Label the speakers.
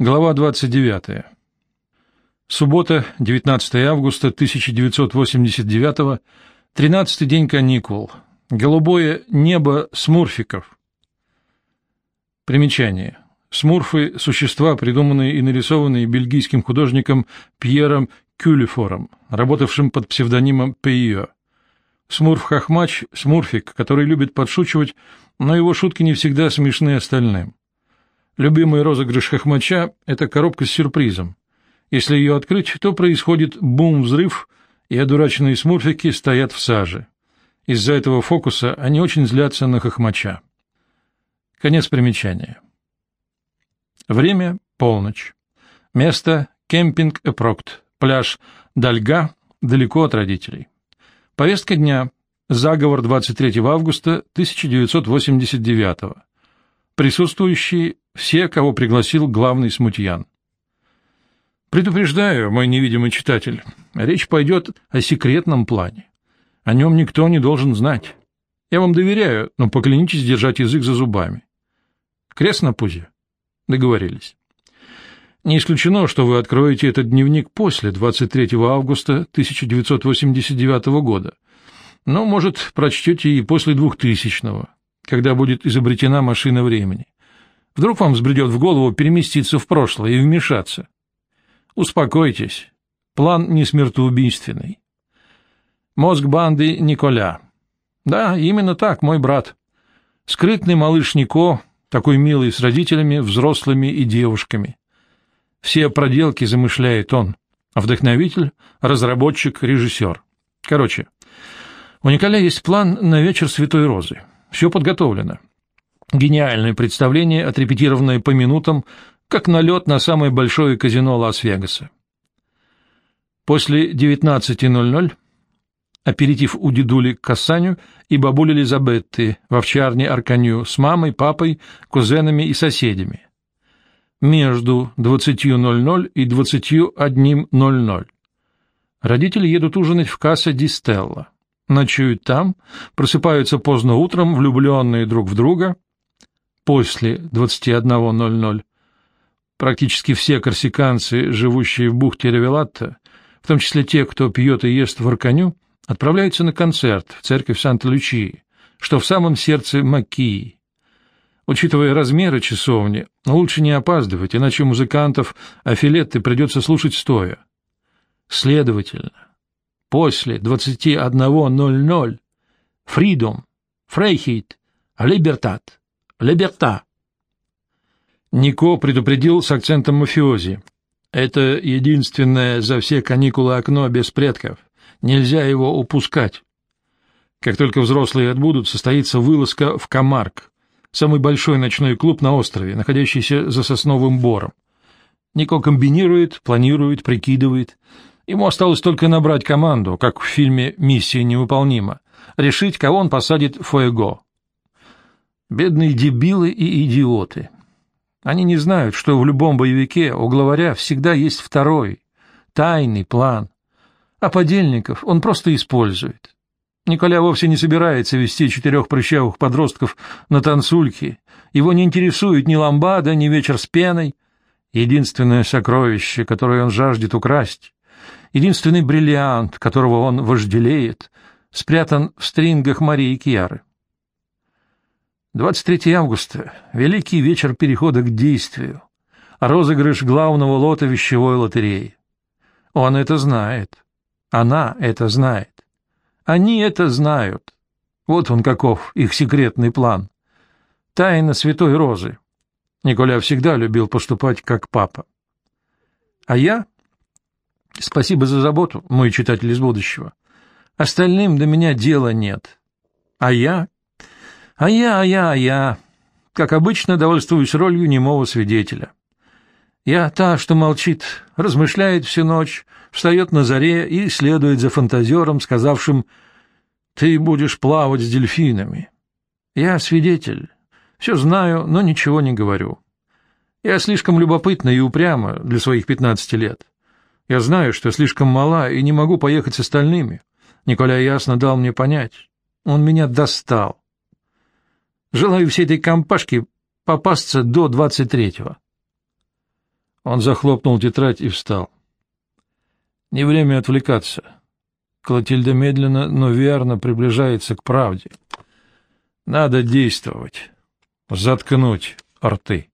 Speaker 1: Глава 29. Суббота, 19 августа 1989 13 день каникул. Голубое небо смурфиков. Примечание. Смурфы – существа, придуманные и нарисованные бельгийским художником Пьером Кюлифором, работавшим под псевдонимом Пейо. Смурф-хохмач – смурфик, который любит подшучивать, но его шутки не всегда смешны остальным. Любимый розыгрыш хохмача — это коробка с сюрпризом. Если ее открыть, то происходит бум-взрыв, и одураченные смурфики стоят в саже. Из-за этого фокуса они очень злятся на хохмача. Конец примечания. Время — полночь. Место — кемпинг Эпрокт, пляж Дальга, далеко от родителей. Повестка дня — заговор 23 августа 1989 Присутствующие все, кого пригласил главный смутьян. Предупреждаю, мой невидимый читатель, речь пойдет о секретном плане. О нем никто не должен знать. Я вам доверяю, но поклянитесь держать язык за зубами. Крест на пузе. Договорились. Не исключено, что вы откроете этот дневник после 23 августа 1989 года, но, может, прочтете и после 2000 когда будет изобретена машина времени. Вдруг вам взбредет в голову переместиться в прошлое и вмешаться. Успокойтесь, план не смертоубийственный. Мозг банды Николя. Да, именно так, мой брат. Скрытный малыш Нико, такой милый с родителями, взрослыми и девушками. Все проделки замышляет он. Вдохновитель, разработчик, режиссер. Короче, у Николя есть план на вечер Святой Розы. Все подготовлено. Гениальное представление, отрепетированное по минутам, как налет на самое большое казино Лас-Вегаса. После 19.00 аперитив у дедули Кассаню и бабули Лизабетты в овчарне Арканью с мамой, папой, кузенами и соседями. Между 20.00 и 21.00 родители едут ужинать в касса Дистелла. Ночуют там, просыпаются поздно утром, влюбленные друг в друга — после 21.00. Практически все корсиканцы, живущие в бухте Ревелатта, в том числе те, кто пьет и ест в Арканю, отправляются на концерт в церковь Санта-Лючии, что в самом сердце Макии. Учитывая размеры часовни, лучше не опаздывать, иначе музыкантов Афилетты придется слушать стоя. Следовательно, после 21.00 Фридом, Фрейхит, Либертат Либерта. Нико предупредил с акцентом мафиози. Это единственное за все каникулы окно без предков. Нельзя его упускать. Как только взрослые отбудут, состоится вылазка в Камарк, самый большой ночной клуб на острове, находящийся за сосновым бором. Нико комбинирует, планирует, прикидывает. Ему осталось только набрать команду, как в фильме «Миссия невыполнима», решить, кого он посадит в Фуэго. Бедные дебилы и идиоты. Они не знают, что в любом боевике у главаря всегда есть второй, тайный план. А подельников он просто использует. Николя вовсе не собирается вести четырех прыщавых подростков на танцульки. Его не интересует ни ламбада, ни вечер с пеной. Единственное сокровище, которое он жаждет украсть, единственный бриллиант, которого он вожделеет, спрятан в стрингах Марии Кьяры. 23 августа — великий вечер перехода к действию, розыгрыш главного лота вещевой лотереи. Он это знает. Она это знает. Они это знают. Вот он каков, их секретный план. Тайна Святой Розы. Николя всегда любил поступать как папа. А я? Спасибо за заботу, мой читатель из будущего. Остальным до меня дела нет. А я а я, а я, а я, как обычно, довольствуюсь ролью немого свидетеля. Я та, что молчит, размышляет всю ночь, встает на заре и следует за фантазером, сказавшим «Ты будешь плавать с дельфинами». Я свидетель, все знаю, но ничего не говорю. Я слишком любопытна и упряма для своих пятнадцати лет. Я знаю, что слишком мала и не могу поехать с остальными. Николя ясно дал мне понять. Он меня достал. Желаю всей этой компашке попасться до двадцать третьего. Он захлопнул тетрадь и встал. Не время отвлекаться. Клотильда медленно, но верно приближается к правде. Надо действовать. Заткнуть рты.